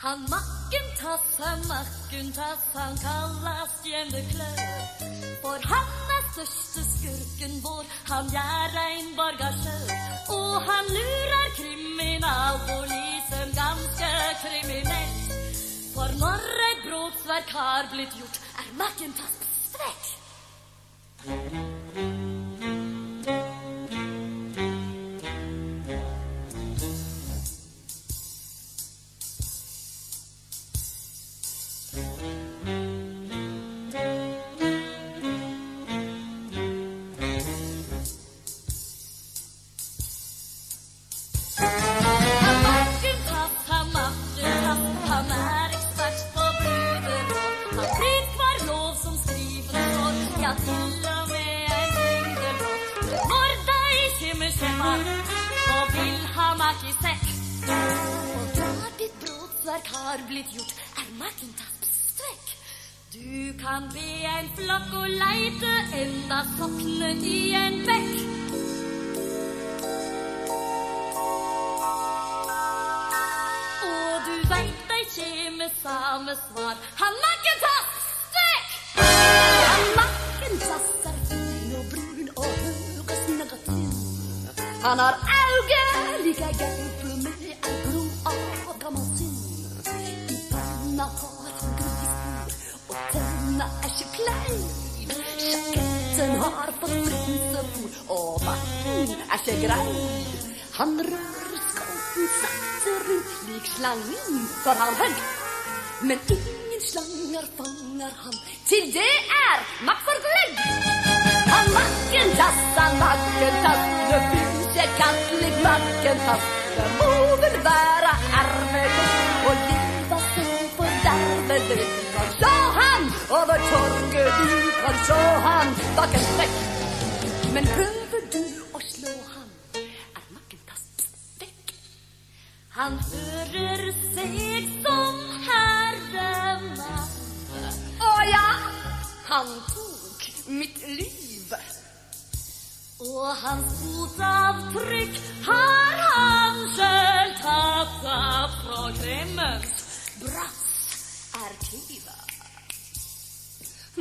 Han makkentass, han makkentass, han kallas Stjärneklöv. For han er største skurken vår, han gjør ein borgarsjø. Og han lurer kriminalpolisen ganske kriminelt. For når et brotsverk har blitt gjort, er makkentass. Han sekk. Og da ditt brotsverk har blitt gjort, er Mackentass strekk. Du kan be en flokk å leite enda sokne i en bekk. Og du veit dei kjem med same svar. Han Mackentass strekk! Han Mackentass er fin og brun og høres negativ. Han har auge like gaupe med ei bro av synd. I panna har han grisspor, og tenna er ikke klein. Sjaketten har fått frynsefot, og barten er ikke grei. Han rører skolten sakte rundt lik slangen, for han høgg. Men ingen slanger fanger han, til det er makt for gløgg. Han Mackentass, han Mackentass, det kan ikke kattelig Mackentass. Det må vel være arvelig å livet som fordervelig. Kan sjå han over torget, du kan sjå han bak en vegg. Men prøver du å slå han, er Mackentass vekk. Han hører seg som herremann. Å ja, han tok mitt liv. Og hans fotavtrykk har han sjøl tatt av fra Kremmens brassarkivet.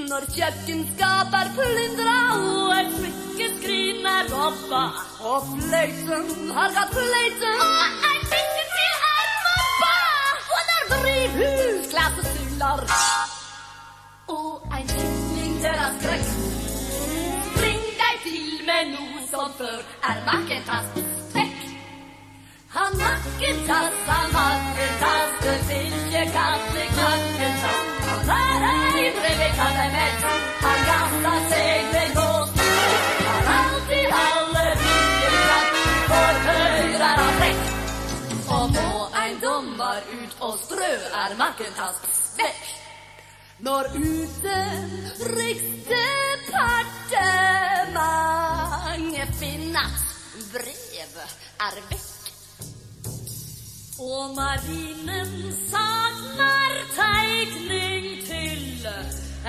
Når kjøkkenskap er plyndra og et smykkeskrin er robba. og fløyten har gått fløyten Og ei bitte til er mobba. og der drivhus klassesyler Og ein kylling der er skrekk. Noe som før er makketass. strekk. Han makketass, han makketass, det vil ikke kalle Mackentass. Han er ei karamell, han gasser seg med gås. Han alltid alle dommer ut og strø, er Mackentass vekk. Når utenriksdepartementet finnes brev er vekk. Og marinen savner tegning til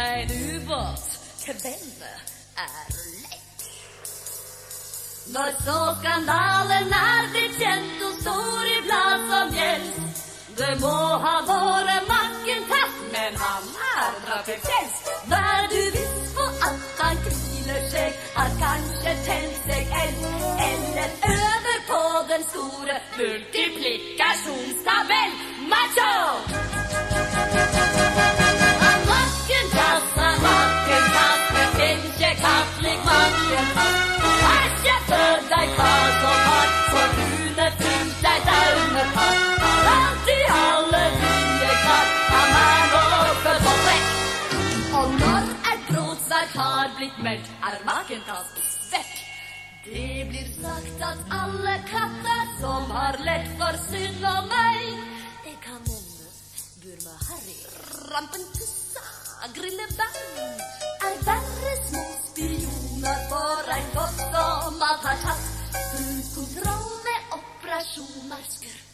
en ubåt. Kvelden er lekk. Når så skandalen er blitt kjent og står i blad som gjelds. Det må ha vært Mackentass, men han er bra til fjells. Vær du viss på at han hviler seg, har kanskje tent seg eld. Den store multiplikasjonstabell. Macho! Har blitt meldt, er Mackentass vekk. Det blir sagt at alle katter som har lett for synd og meg, jeg kan nevne Burma Harry, Rampentussa, grilleband er verre små spioner for en godt som alt har tatt. full kontroll med operasjoner, skurk